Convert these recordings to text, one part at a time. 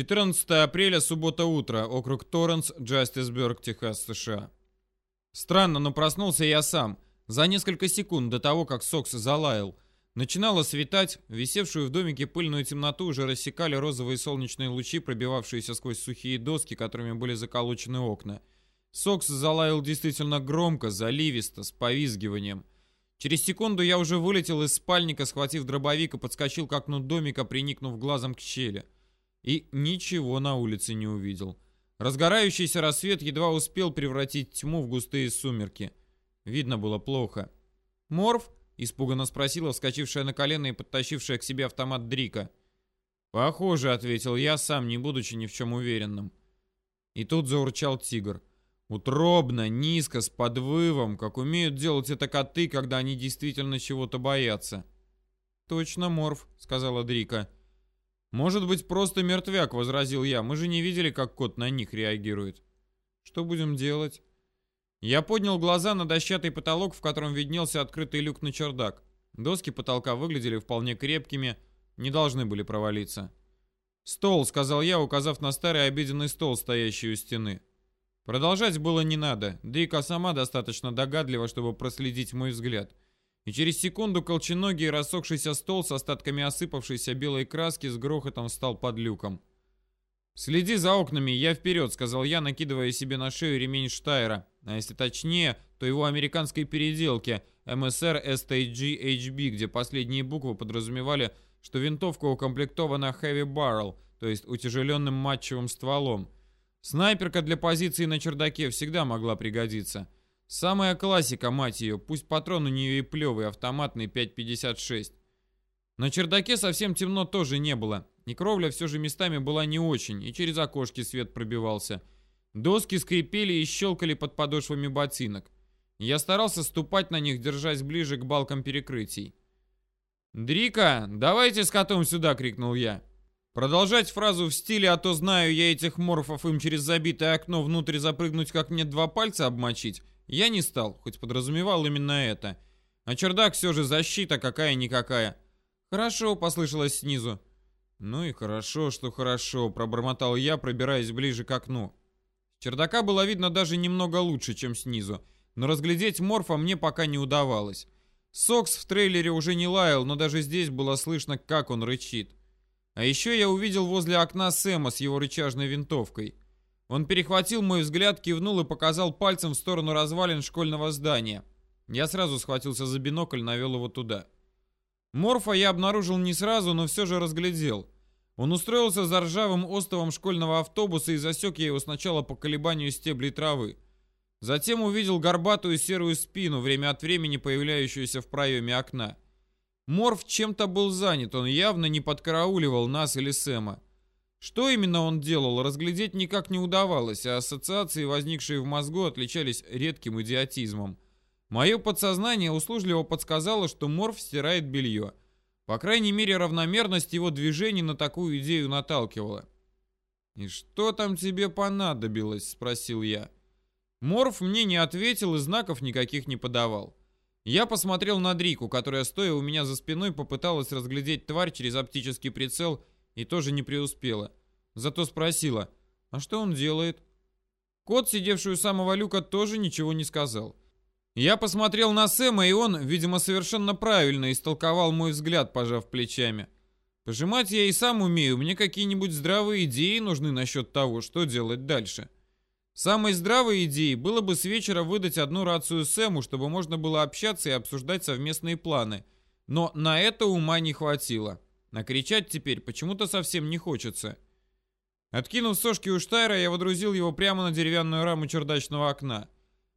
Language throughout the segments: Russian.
14 апреля, суббота утро, округ Торренс, Джастисберг, Техас, США. Странно, но проснулся я сам. За несколько секунд до того, как Сокс залаял. Начинало светать, висевшую в домике пыльную темноту уже рассекали розовые солнечные лучи, пробивавшиеся сквозь сухие доски, которыми были заколочены окна. Сокс залаял действительно громко, заливисто, с повизгиванием. Через секунду я уже вылетел из спальника, схватив дробовик и подскочил к окну домика, приникнув глазом к щели. И ничего на улице не увидел. Разгорающийся рассвет едва успел превратить тьму в густые сумерки. Видно было плохо. «Морф?» — испуганно спросила вскочившая на колено и подтащившая к себе автомат Дрика. «Похоже», — ответил я, сам не будучи ни в чем уверенным. И тут заурчал тигр. Утробно, низко, с подвывом, как умеют делать это коты, когда они действительно чего-то боятся. «Точно, Морф», — сказала Дрика. «Может быть, просто мертвяк», — возразил я. «Мы же не видели, как кот на них реагирует». «Что будем делать?» Я поднял глаза на дощатый потолок, в котором виднелся открытый люк на чердак. Доски потолка выглядели вполне крепкими, не должны были провалиться. «Стол», — сказал я, указав на старый обеденный стол, стоящий у стены. Продолжать было не надо. Дрика сама достаточно догадлива, чтобы проследить мой взгляд. И через секунду колченогий рассохшийся стол с остатками осыпавшейся белой краски с грохотом встал под люком. «Следи за окнами, я вперед», — сказал я, накидывая себе на шею ремень Штайра. А если точнее, то его американской переделки MSR STG HB, где последние буквы подразумевали, что винтовка укомплектована Heavy Barrel, то есть утяжеленным матчевым стволом. Снайперка для позиции на чердаке всегда могла пригодиться. Самая классика, мать ее, пусть патрон у нее и плевый, автоматный 5.56. На чердаке совсем темно тоже не было, и кровля все же местами была не очень, и через окошки свет пробивался. Доски скрипели и щелкали под подошвами ботинок. Я старался ступать на них, держась ближе к балкам перекрытий. «Дрика, давайте с котом сюда!» — крикнул я. Продолжать фразу в стиле «а то знаю я этих морфов им через забитое окно внутрь запрыгнуть, как мне два пальца обмочить» я не стал, хоть подразумевал именно это. А чердак все же защита какая-никакая. «Хорошо», — послышалось снизу. «Ну и хорошо, что хорошо», — пробормотал я, пробираясь ближе к окну. Чердака было видно даже немного лучше, чем снизу, но разглядеть морфа мне пока не удавалось. Сокс в трейлере уже не лаял, но даже здесь было слышно, как он рычит. А еще я увидел возле окна Сэма с его рычажной винтовкой. Он перехватил мой взгляд, кивнул и показал пальцем в сторону развалин школьного здания. Я сразу схватился за бинокль, навел его туда. Морфа я обнаружил не сразу, но все же разглядел. Он устроился за ржавым остовом школьного автобуса и засек я его сначала по колебанию стеблей травы. Затем увидел горбатую серую спину, время от времени появляющуюся в проеме окна. Морф чем-то был занят, он явно не подкарауливал нас или Сэма. Что именно он делал, разглядеть никак не удавалось, а ассоциации, возникшие в мозгу, отличались редким идиотизмом. Мое подсознание услужливо подсказало, что Морф стирает белье. По крайней мере, равномерность его движений на такую идею наталкивала. «И что там тебе понадобилось?» — спросил я. Морф мне не ответил и знаков никаких не подавал. Я посмотрел на Дрику, которая, стоя у меня за спиной, попыталась разглядеть тварь через оптический прицел и тоже не преуспела. Зато спросила, а что он делает? Кот, сидевший у самого люка, тоже ничего не сказал. Я посмотрел на Сэма, и он, видимо, совершенно правильно истолковал мой взгляд, пожав плечами. Пожимать я и сам умею, мне какие-нибудь здравые идеи нужны насчет того, что делать дальше. — Самой здравой идеей было бы с вечера выдать одну рацию Сэму, чтобы можно было общаться и обсуждать совместные планы. Но на это ума не хватило. Накричать теперь почему-то совсем не хочется. Откинув сошки у Штайра, я водрузил его прямо на деревянную раму чердачного окна.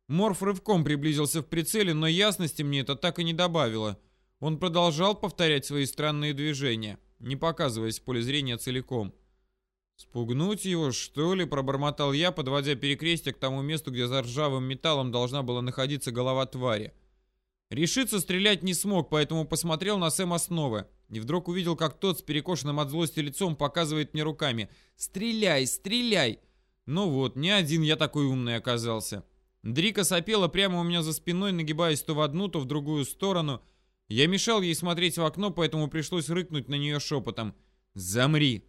Морф рывком приблизился в прицеле, но ясности мне это так и не добавило. Он продолжал повторять свои странные движения, не показываясь в поле зрения целиком. «Спугнуть его, что ли?» — пробормотал я, подводя перекрестие к тому месту, где за ржавым металлом должна была находиться голова твари. Решиться стрелять не смог, поэтому посмотрел на Сэма снова. И вдруг увидел, как тот с перекошенным от злости лицом показывает мне руками. «Стреляй, стреляй!» Ну вот, не один я такой умный оказался. Дрика сопела прямо у меня за спиной, нагибаясь то в одну, то в другую сторону. Я мешал ей смотреть в окно, поэтому пришлось рыкнуть на нее шепотом. «Замри!»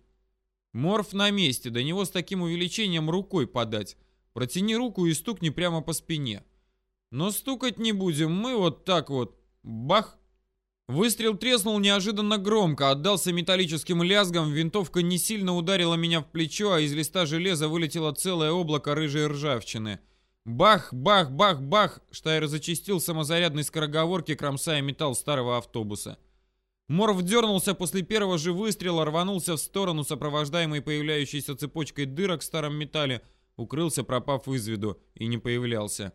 Морф на месте, до него с таким увеличением рукой подать. Протяни руку и стукни прямо по спине. Но стукать не будем, мы вот так вот. Бах! Выстрел треснул неожиданно громко, отдался металлическим лязгом, винтовка не сильно ударила меня в плечо, а из листа железа вылетело целое облако рыжей ржавчины. Бах, бах, бах, бах! Штайр зачистил самозарядной скороговорки, кромсая металл старого автобуса. Моров дернулся после первого же выстрела, рванулся в сторону, сопровождаемый появляющейся цепочкой дырок в старом металле, укрылся, пропав из виду, и не появлялся.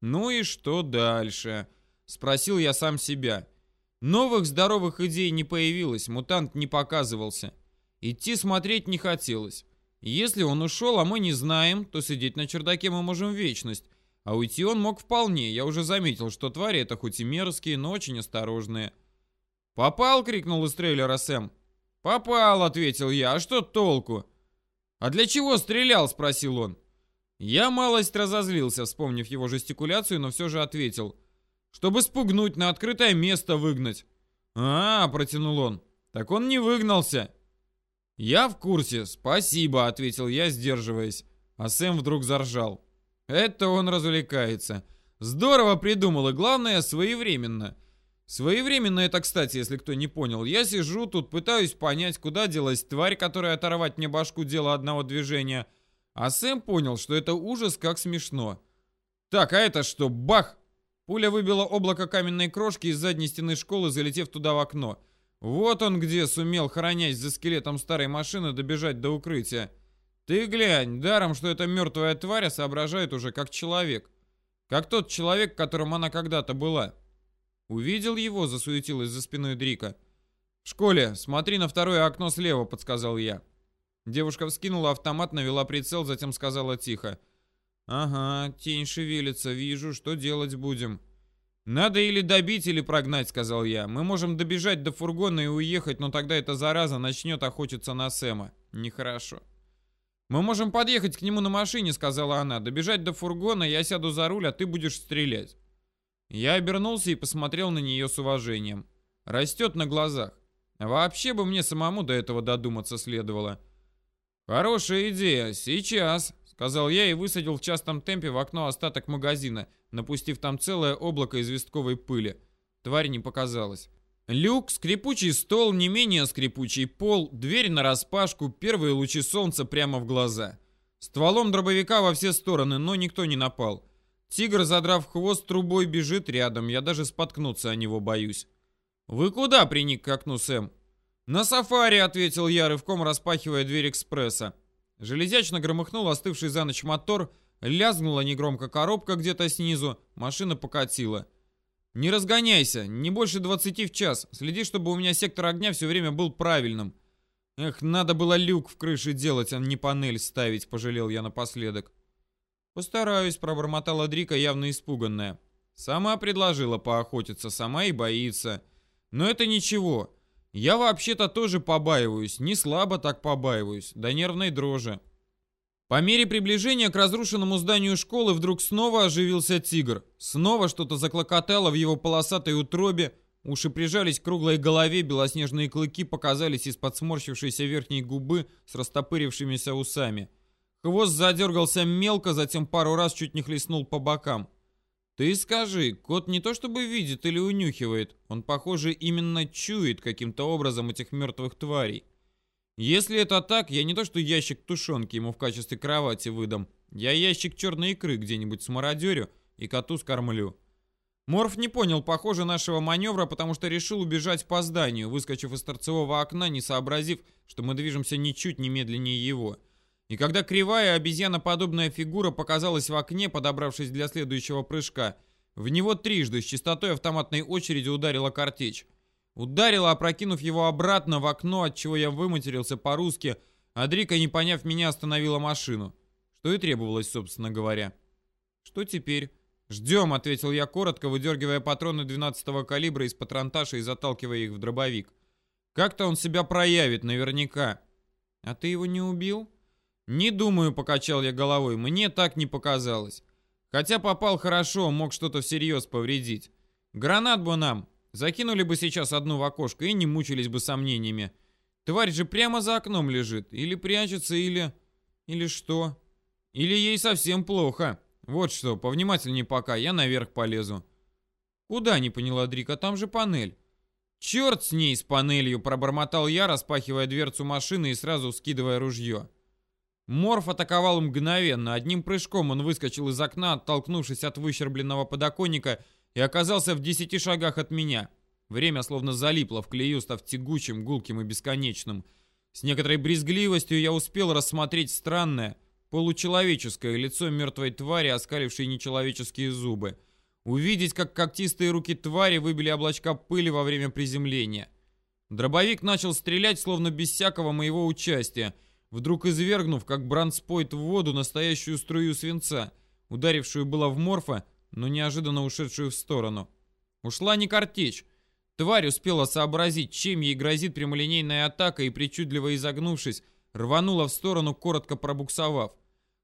«Ну и что дальше?» — спросил я сам себя. Новых здоровых идей не появилось, мутант не показывался. Идти смотреть не хотелось. Если он ушел, а мы не знаем, то сидеть на чердаке мы можем вечность. А уйти он мог вполне, я уже заметил, что твари это хоть и мерзкие, но очень осторожные. «Попал!» — крикнул из трейлера Сэм. «Попал!» — ответил я. «А что толку?» «А для чего стрелял?» — спросил он. Я малость разозлился, вспомнив его жестикуляцию, но все же ответил. «Чтобы спугнуть, на открытое место выгнать». «А, — протянул он, — так он не выгнался». «Я в курсе, спасибо», — ответил я, сдерживаясь. А Сэм вдруг заржал. «Это он развлекается. Здорово придумал, и главное, своевременно». Своевременно это, кстати, если кто не понял. Я сижу тут, пытаюсь понять, куда делась тварь, которая оторвать мне башку дело одного движения. А Сэм понял, что это ужас как смешно. Так, а это что? Бах! Пуля выбила облако каменной крошки из задней стены школы, залетев туда в окно. Вот он где сумел, хоронясь за скелетом старой машины, добежать до укрытия. Ты глянь, даром, что эта мертвая тварь соображает уже как человек. Как тот человек, которым она когда-то была. «Увидел его?» — засуетилась за спиной Дрика. «В школе. Смотри на второе окно слева», — подсказал я. Девушка вскинула автомат, навела прицел, затем сказала тихо. «Ага, тень шевелится, вижу, что делать будем?» «Надо или добить, или прогнать», — сказал я. «Мы можем добежать до фургона и уехать, но тогда эта зараза начнет охотиться на Сэма. Нехорошо». «Мы можем подъехать к нему на машине», — сказала она. «Добежать до фургона, я сяду за руль, а ты будешь стрелять». Я обернулся и посмотрел на нее с уважением. Растет на глазах. Вообще бы мне самому до этого додуматься следовало. «Хорошая идея. Сейчас», — сказал я и высадил в частом темпе в окно остаток магазина, напустив там целое облако известковой пыли. Тварь не показалась. Люк, скрипучий стол, не менее скрипучий пол, дверь нараспашку, первые лучи солнца прямо в глаза. Стволом дробовика во все стороны, но никто не напал. Тигр, задрав хвост, трубой бежит рядом. Я даже споткнуться о него боюсь. «Вы куда?» — приник к окну Сэм. «На сафари», — ответил я, рывком распахивая дверь экспресса. Железячно громыхнул остывший за ночь мотор, лязгнула негромко коробка где-то снизу, машина покатила. «Не разгоняйся, не больше 20 в час. Следи, чтобы у меня сектор огня все время был правильным». «Эх, надо было люк в крыше делать, а не панель ставить», — пожалел я напоследок. «Постараюсь», — пробормотала Дрика, явно испуганная. «Сама предложила поохотиться, сама и боится. Но это ничего. Я вообще-то тоже побаиваюсь, не слабо так побаиваюсь, до нервной дрожи». По мере приближения к разрушенному зданию школы вдруг снова оживился тигр. Снова что-то заклокотало в его полосатой утробе, уши прижались к круглой голове, белоснежные клыки показались из-под сморщившейся верхней губы с растопырившимися усами. Хвост задергался мелко, затем пару раз чуть не хлестнул по бокам. Ты скажи, кот не то чтобы видит или унюхивает, он, похоже, именно чует каким-то образом этих мертвых тварей. Если это так, я не то что ящик тушенки ему в качестве кровати выдам, я ящик черной икры где-нибудь смародерю и коту скормлю. Морф не понял, похоже, нашего маневра, потому что решил убежать по зданию, выскочив из торцевого окна, не сообразив, что мы движемся ничуть не медленнее его. И когда кривая обезьяноподобная фигура показалась в окне, подобравшись для следующего прыжка, в него трижды с частотой автоматной очереди ударила картечь. Ударила, опрокинув его обратно в окно, от чего я выматерился по-русски, а Дрика, не поняв меня, остановила машину. Что и требовалось, собственно говоря. «Что теперь?» «Ждем», — ответил я коротко, выдергивая патроны 12-го калибра из патронташа и заталкивая их в дробовик. «Как-то он себя проявит, наверняка». «А ты его не убил?» «Не думаю», — покачал я головой, — «мне так не показалось. Хотя попал хорошо, мог что-то всерьез повредить. Гранат бы нам. Закинули бы сейчас одну в окошко и не мучились бы сомнениями. Тварь же прямо за окном лежит. Или прячется, или... Или что? Или ей совсем плохо. Вот что, повнимательнее пока, я наверх полезу. Куда, не поняла Дрика, там же панель. Черт с ней, с панелью, пробормотал я, распахивая дверцу машины и сразу скидывая ружье. Морф атаковал мгновенно. Одним прыжком он выскочил из окна, оттолкнувшись от выщербленного подоконника, и оказался в десяти шагах от меня. Время словно залипло в клею, став тягучим, гулким и бесконечным. С некоторой брезгливостью я успел рассмотреть странное, получеловеческое лицо мертвой твари, оскалившей нечеловеческие зубы. Увидеть, как когтистые руки твари выбили облачка пыли во время приземления. Дробовик начал стрелять, словно без всякого моего участия, вдруг извергнув, как бранспойт в воду, настоящую струю свинца, ударившую было в морфа, но неожиданно ушедшую в сторону. Ушла не картечь, Тварь успела сообразить, чем ей грозит прямолинейная атака и, причудливо изогнувшись, рванула в сторону, коротко пробуксовав.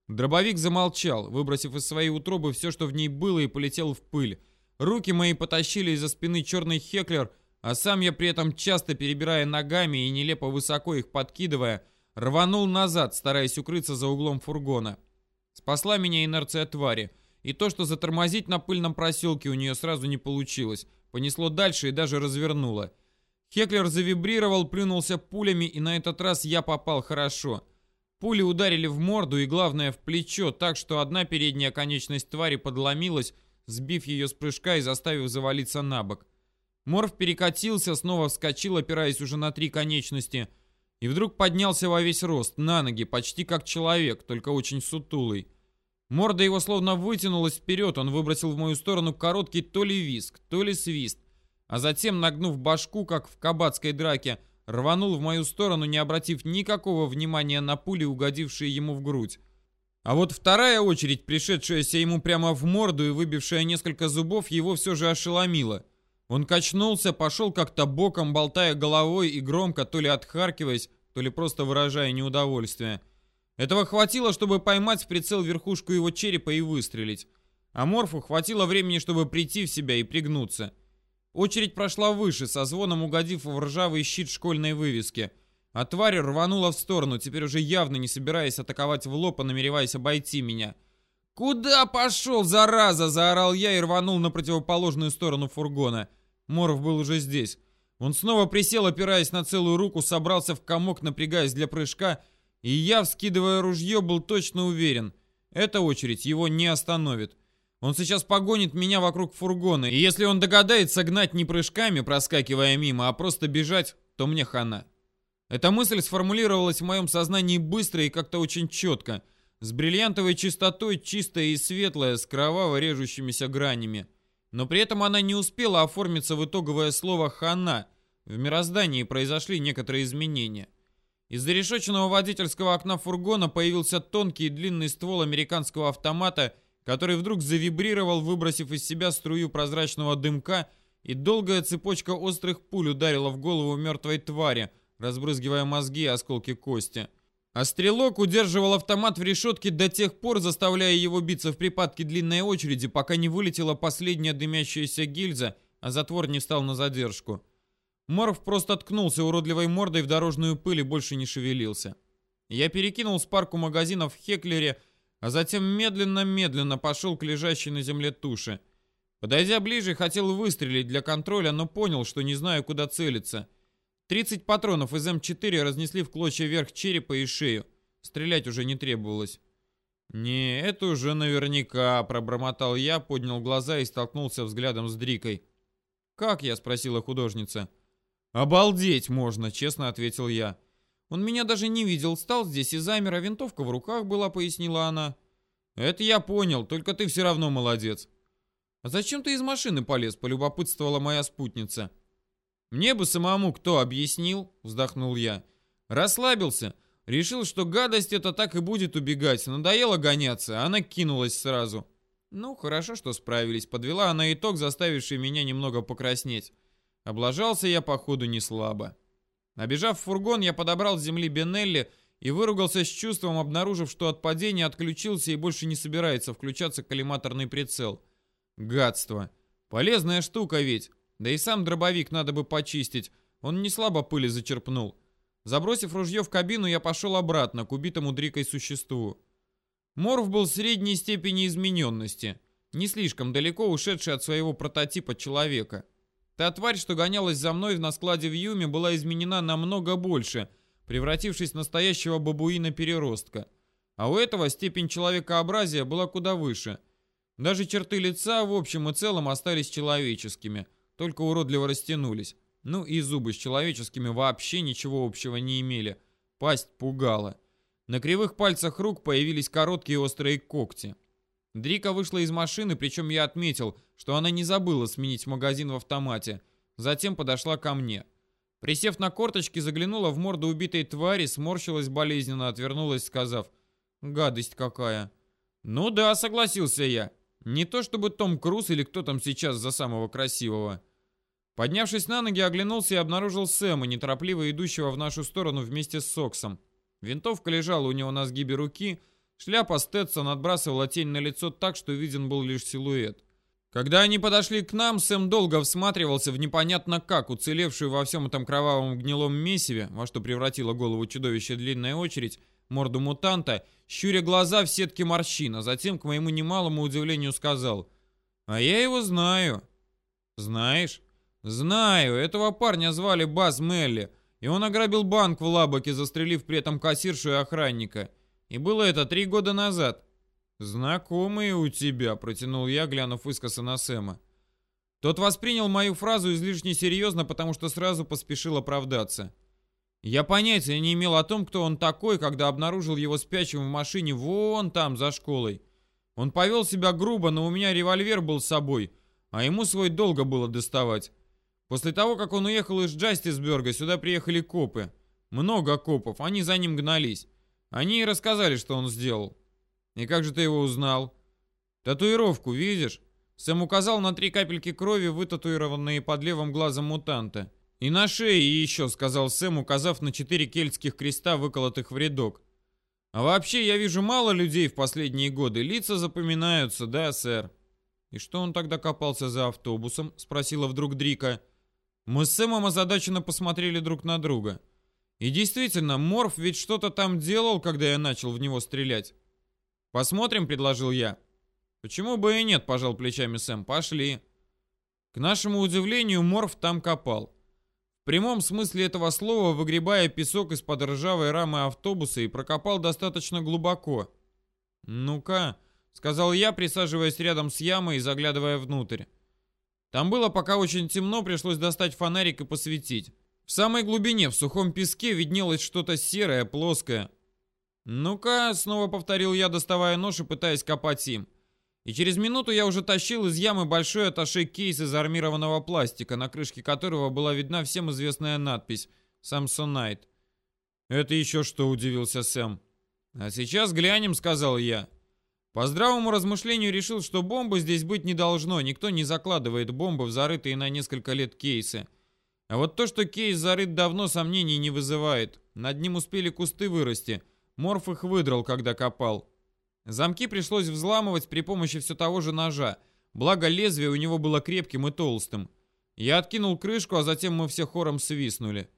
Дробовик замолчал, выбросив из своей утробы все, что в ней было, и полетел в пыль. Руки мои потащили из-за спины черный хеклер, а сам я при этом, часто перебирая ногами и нелепо высоко их подкидывая, рванул назад, стараясь укрыться за углом фургона. Спасла меня инерция твари, и то, что затормозить на пыльном проселке у нее сразу не получилось, Понесло дальше и даже развернуло. Хеклер завибрировал, плюнулся пулями, и на этот раз я попал хорошо. Пули ударили в морду и, главное, в плечо, так что одна передняя конечность твари подломилась, сбив ее с прыжка и заставив завалиться на бок. Морф перекатился, снова вскочил, опираясь уже на три конечности, и вдруг поднялся во весь рост, на ноги, почти как человек, только очень сутулый. Морда его словно вытянулась вперед, он выбросил в мою сторону короткий то ли виск, то ли свист, а затем, нагнув башку, как в кабацкой драке, рванул в мою сторону, не обратив никакого внимания на пули, угодившие ему в грудь. А вот вторая очередь, пришедшаяся ему прямо в морду и выбившая несколько зубов, его все же ошеломила. Он качнулся, пошел как-то боком, болтая головой и громко, то ли отхаркиваясь, то ли просто выражая неудовольствие. Этого хватило, чтобы поймать в прицел верхушку его черепа и выстрелить. А Морфу хватило времени, чтобы прийти в себя и пригнуться. Очередь прошла выше, со звоном угодив в ржавый щит школьной вывески. А тварь рванула в сторону, теперь уже явно не собираясь атаковать в лоб, а намереваясь обойти меня. «Куда пошел, зараза?» – заорал я и рванул на противоположную сторону фургона. Морф был уже здесь. Он снова присел, опираясь на целую руку, собрался в комок, напрягаясь для прыжка – и я, вскидывая ружье, был точно уверен, эта очередь его не остановит. Он сейчас погонит меня вокруг фургона, и если он догадается гнать не прыжками, проскакивая мимо, а просто бежать, то мне хана. Эта мысль сформулировалась в моем сознании быстро и как-то очень четко, с бриллиантовой чистотой, чистая и светлая, с кроваво режущимися гранями. Но при этом она не успела оформиться в итоговое слово «хана». В мироздании произошли некоторые изменения. Из зарешоченного водительского окна фургона появился тонкий и длинный ствол американского автомата, который вдруг завибрировал, выбросив из себя струю прозрачного дымка, и долгая цепочка острых пуль ударила в голову мертвой твари, разбрызгивая мозги и осколки кости. А стрелок удерживал автомат в решетке до тех пор, заставляя его биться в припадке длинной очереди, пока не вылетела последняя дымящаяся гильза, а затвор не стал на задержку. Морф просто ткнулся уродливой мордой в дорожную пыль и больше не шевелился. Я перекинул с парку магазинов в Хеклере, а затем медленно-медленно пошел к лежащей на земле туше. Подойдя ближе, хотел выстрелить для контроля, но понял, что не знаю, куда целиться. 30 патронов из М4 разнесли в клочья верх черепа и шею. Стрелять уже не требовалось. «Не, это уже наверняка», — пробормотал я, поднял глаза и столкнулся взглядом с Дрикой. «Как я?» — спросила художница. «Обалдеть можно», — честно ответил я. «Он меня даже не видел, стал здесь и замер, а винтовка в руках была», — пояснила она. «Это я понял, только ты все равно молодец». «А зачем ты из машины полез?» — полюбопытствовала моя спутница. «Мне бы самому кто объяснил?» — вздохнул я. «Расслабился. Решил, что гадость это так и будет убегать. Надоело гоняться, она кинулась сразу». «Ну, хорошо, что справились», — подвела она итог, заставивший меня немного покраснеть. Облажался я, походу, не слабо. Набежав в фургон, я подобрал с земли Бенелли и выругался с чувством, обнаружив, что от падения отключился и больше не собирается включаться коллиматорный прицел. Гадство. Полезная штука ведь. Да и сам дробовик надо бы почистить. Он не слабо пыли зачерпнул. Забросив ружье в кабину, я пошел обратно к убитому Дрикой существу. Морф был средней степени измененности, не слишком далеко ушедший от своего прототипа человека. Та тварь, что гонялась за мной на складе в Юме, была изменена намного больше, превратившись в настоящего бабуина-переростка. А у этого степень человекообразия была куда выше. Даже черты лица в общем и целом остались человеческими, только уродливо растянулись. Ну и зубы с человеческими вообще ничего общего не имели. Пасть пугала. На кривых пальцах рук появились короткие острые когти. Дрика вышла из машины, причем я отметил, что она не забыла сменить магазин в автомате. Затем подошла ко мне. Присев на корточки, заглянула в морду убитой твари, сморщилась болезненно, отвернулась, сказав «Гадость какая!» «Ну да», — согласился я. «Не то чтобы Том Круз или кто там сейчас за самого красивого». Поднявшись на ноги, оглянулся и обнаружил Сэма, неторопливо идущего в нашу сторону вместе с Соксом. Винтовка лежала у него на сгибе руки, шляпа Сtetson отбрасывала тень на лицо так, что виден был лишь силуэт. Когда они подошли к нам, Сэм долго всматривался в непонятно как уцелевшую во всем этом кровавом гнилом месиве, во что превратила голову чудовища длинная очередь, морду мутанта, щуря глаза в сетке морщин, а затем, к моему немалому удивлению, сказал «А я его знаю». «Знаешь?» «Знаю, этого парня звали Баз Мелли, и он ограбил банк в Лабаке, застрелив при этом кассиршу и охранника. И было это три года назад». «Знакомые у тебя», — протянул я, глянув искоса на Сэма. Тот воспринял мою фразу излишне серьезно, потому что сразу поспешил оправдаться. Я понятия не имел о том, кто он такой, когда обнаружил его спящим в машине вон там, за школой. Он повел себя грубо, но у меня револьвер был с собой, а ему свой долго было доставать. После того, как он уехал из Джастисберга, сюда приехали копы. Много копов, они за ним гнались. Они и рассказали, что он сделал. И как же ты его узнал? Татуировку видишь? Сэм указал на три капельки крови, вытатуированные под левым глазом мутанта. «И на шее еще», — сказал Сэм, указав на четыре кельтских креста, выколотых в рядок. «А вообще, я вижу мало людей в последние годы. Лица запоминаются, да, сэр?» «И что он тогда копался за автобусом?» — спросила вдруг Дрика. Мы с Сэмом озадаченно посмотрели друг на друга. И действительно, Морф ведь что-то там делал, когда я начал в него стрелять. «Посмотрим», — предложил я. «Почему бы и нет», — пожал плечами Сэм. «Пошли». К нашему удивлению, Морф там копал. В прямом смысле этого слова, выгребая песок из-под ржавой рамы автобуса и прокопал достаточно глубоко. «Ну-ка», — сказал я, присаживаясь рядом с ямой и заглядывая внутрь. Там было пока очень темно, пришлось достать фонарик и посветить. В самой глубине, в сухом песке, виднелось что-то серое, плоское. «Ну-ка», — снова повторил я, доставая нож и пытаясь копать им. И через минуту я уже тащил из ямы большой аташе кейс из армированного пластика, на крышке которого была видна всем известная надпись «Самсонайт». «Это еще что?» — удивился Сэм. «А сейчас глянем», — сказал я. По здравому размышлению решил, что бомбы здесь быть не должно, никто не закладывает бомбы в зарытые на несколько лет кейсы. А вот то, что кейс зарыт давно, сомнений не вызывает. Над ним успели кусты вырасти. Морф их выдрал, когда копал. Замки пришлось взламывать при помощи все того же ножа. Благо лезвие у него было крепким и толстым. Я откинул крышку, а затем мы все хором свистнули.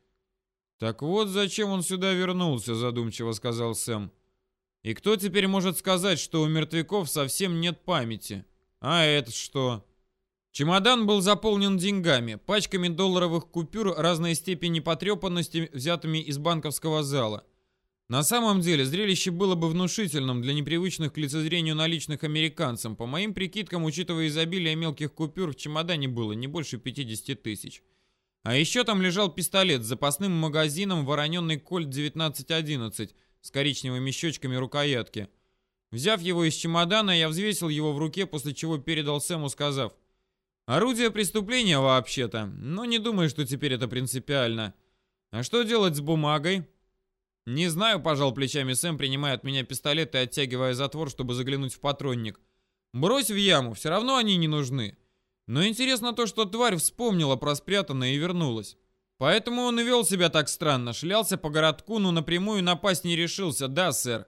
«Так вот зачем он сюда вернулся», — задумчиво сказал Сэм. И кто теперь может сказать, что у мертвяков совсем нет памяти? А это что? Чемодан был заполнен деньгами, пачками долларовых купюр разной степени потрепанности, взятыми из банковского зала. На самом деле, зрелище было бы внушительным для непривычных к лицезрению наличных американцам. По моим прикидкам, учитывая изобилие мелких купюр, в чемодане было не больше 50 тысяч. А еще там лежал пистолет с запасным магазином вороненный кольт 1911 с коричневыми щечками рукоятки. Взяв его из чемодана, я взвесил его в руке, после чего передал Сэму, сказав, «Орудие преступления вообще-то, но не думаю, что теперь это принципиально. А что делать с бумагой?» «Не знаю», — пожал плечами Сэм, принимая от меня пистолет и оттягивая затвор, чтобы заглянуть в патронник. «Брось в яму, все равно они не нужны. Но интересно то, что тварь вспомнила про спрятанное и вернулась. Поэтому он и вел себя так странно, шлялся по городку, но напрямую напасть не решился, да, сэр.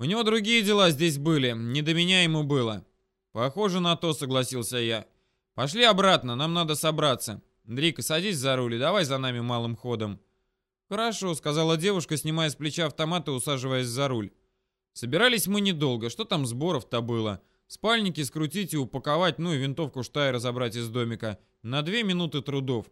У него другие дела здесь были, не до меня ему было. Похоже на то, согласился я. Пошли обратно, нам надо собраться. Дрика, садись за руль давай за нами малым ходом. «Хорошо», — сказала девушка, снимая с плеча автомат и усаживаясь за руль. Собирались мы недолго, что там сборов-то было? Спальники скрутить и упаковать, ну и винтовку Штай разобрать из домика. На две минуты трудов.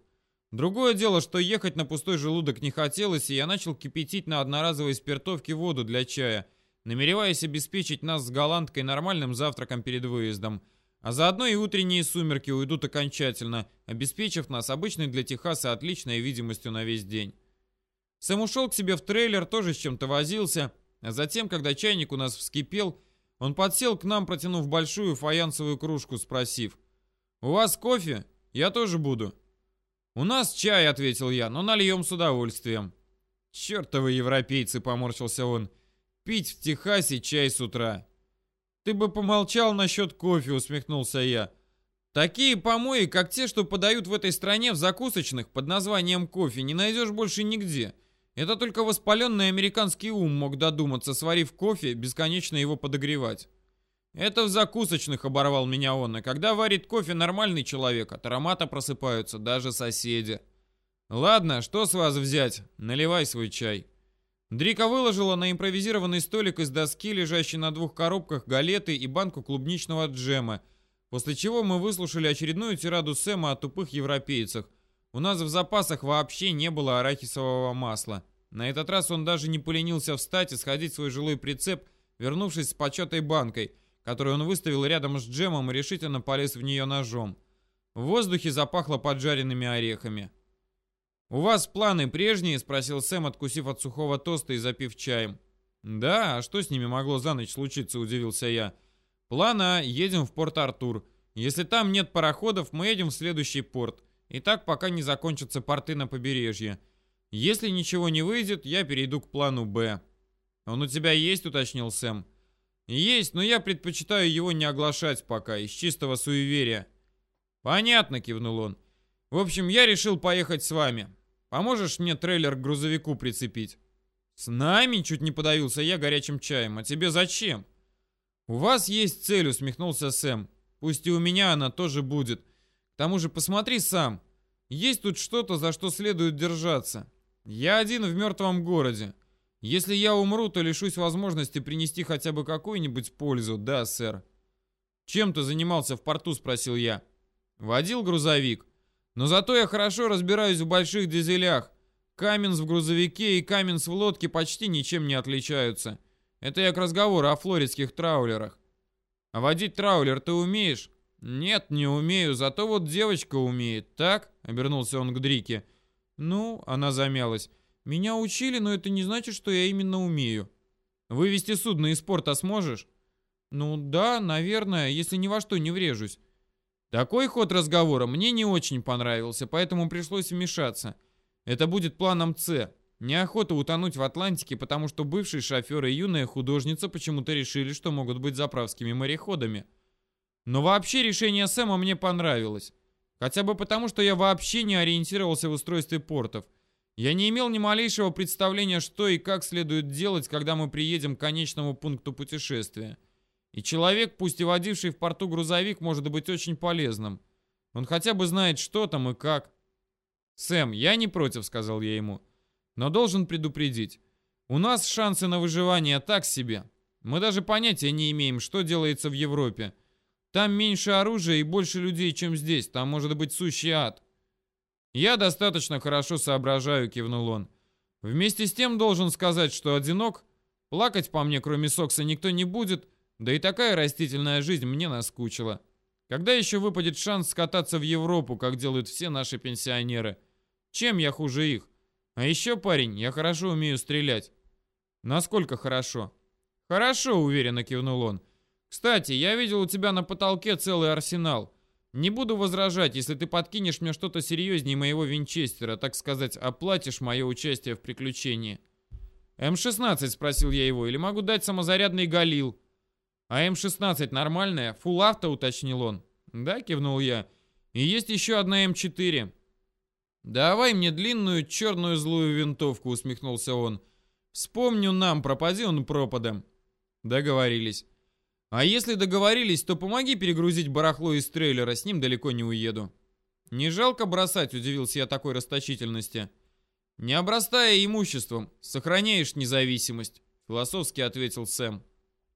Другое дело, что ехать на пустой желудок не хотелось, и я начал кипятить на одноразовой спиртовке воду для чая, намереваясь обеспечить нас с голландкой нормальным завтраком перед выездом. А заодно и утренние сумерки уйдут окончательно, обеспечив нас обычной для Техаса отличной видимостью на весь день. Сэм ушел к себе в трейлер, тоже с чем-то возился, а затем, когда чайник у нас вскипел, он подсел к нам, протянув большую фаянсовую кружку, спросив, «У вас кофе? Я тоже буду». «У нас чай», — ответил я, — «но нальем с удовольствием». «Чертовы европейцы», — поморщился он, — «пить в Техасе чай с утра». «Ты бы помолчал насчет кофе», — усмехнулся я. «Такие помои, как те, что подают в этой стране в закусочных под названием кофе, не найдешь больше нигде. Это только воспаленный американский ум мог додуматься, сварив кофе, бесконечно его подогревать». Это в закусочных оборвал меня он, а когда варит кофе нормальный человек, от аромата просыпаются даже соседи. Ладно, что с вас взять? Наливай свой чай. Дрика выложила на импровизированный столик из доски, лежащий на двух коробках, галеты и банку клубничного джема, после чего мы выслушали очередную тираду Сэма о тупых европейцах. У нас в запасах вообще не было арахисового масла. На этот раз он даже не поленился встать и сходить в свой жилой прицеп, вернувшись с почетой банкой – которую он выставил рядом с джемом и решительно полез в нее ножом. В воздухе запахло поджаренными орехами. «У вас планы прежние?» — спросил Сэм, откусив от сухого тоста и запив чаем. «Да, а что с ними могло за ночь случиться?» — удивился я. «Плана, едем в Порт-Артур. Если там нет пароходов, мы едем в следующий порт. И так, пока не закончатся порты на побережье. Если ничего не выйдет, я перейду к плану «Б». «Он у тебя есть?» — уточнил Сэм. «Есть, но я предпочитаю его не оглашать пока, из чистого суеверия». «Понятно», — кивнул он. «В общем, я решил поехать с вами. Поможешь мне трейлер к грузовику прицепить?» «С нами?» — чуть не подавился я горячим чаем. «А тебе зачем?» «У вас есть цель», — усмехнулся Сэм. «Пусть и у меня она тоже будет. К тому же посмотри сам. Есть тут что-то, за что следует держаться. Я один в мертвом городе. Если я умру, то лишусь возможности принести хотя бы какую-нибудь пользу, да, сэр. Чем ты занимался в порту, спросил я. Водил грузовик. Но зато я хорошо разбираюсь в больших дизелях. Каменс в грузовике и Каменс в лодке почти ничем не отличаются. Это я к разговору о флоридских траулерах. А водить траулер ты умеешь? Нет, не умею, зато вот девочка умеет, так? Обернулся он к Дрике. Ну, она замялась. Меня учили, но это не значит, что я именно умею. Вывести судно из порта сможешь? Ну да, наверное, если ни во что не врежусь. Такой ход разговора мне не очень понравился, поэтому пришлось вмешаться. Это будет планом С. Неохота утонуть в Атлантике, потому что бывший шофер и юная художница почему-то решили, что могут быть заправскими мореходами. Но вообще решение Сэма мне понравилось. Хотя бы потому, что я вообще не ориентировался в устройстве портов. Я не имел ни малейшего представления, что и как следует делать, когда мы приедем к конечному пункту путешествия. И человек, пусть и водивший в порту грузовик, может быть очень полезным. Он хотя бы знает, что там и как. «Сэм, я не против», — сказал я ему. «Но должен предупредить. У нас шансы на выживание так себе. Мы даже понятия не имеем, что делается в Европе. Там меньше оружия и больше людей, чем здесь. Там может быть сущий ад. «Я достаточно хорошо соображаю», — кивнул он. «Вместе с тем должен сказать, что одинок. Плакать по мне, кроме Сокса, никто не будет, да и такая растительная жизнь мне наскучила. Когда еще выпадет шанс скататься в Европу, как делают все наши пенсионеры? Чем я хуже их? А еще, парень, я хорошо умею стрелять». «Насколько хорошо?» «Хорошо», — уверенно кивнул он. «Кстати, я видел у тебя на потолке целый арсенал». Не буду возражать, если ты подкинешь мне что-то серьезнее моего винчестера, так сказать, оплатишь мое участие в приключении. М-16, спросил я его, или могу дать самозарядный Галил? А М-16 нормальная? Фулл авто, уточнил он. Да, кивнул я. И есть еще одна М4. Давай мне длинную черную злую винтовку, усмехнулся он. Вспомню нам, пропади он пропадом. Договорились. А если договорились, то помоги перегрузить барахло из трейлера, с ним далеко не уеду. Не жалко бросать, удивился я такой расточительности. «Не обрастая имуществом, сохраняешь независимость», — философски ответил Сэм.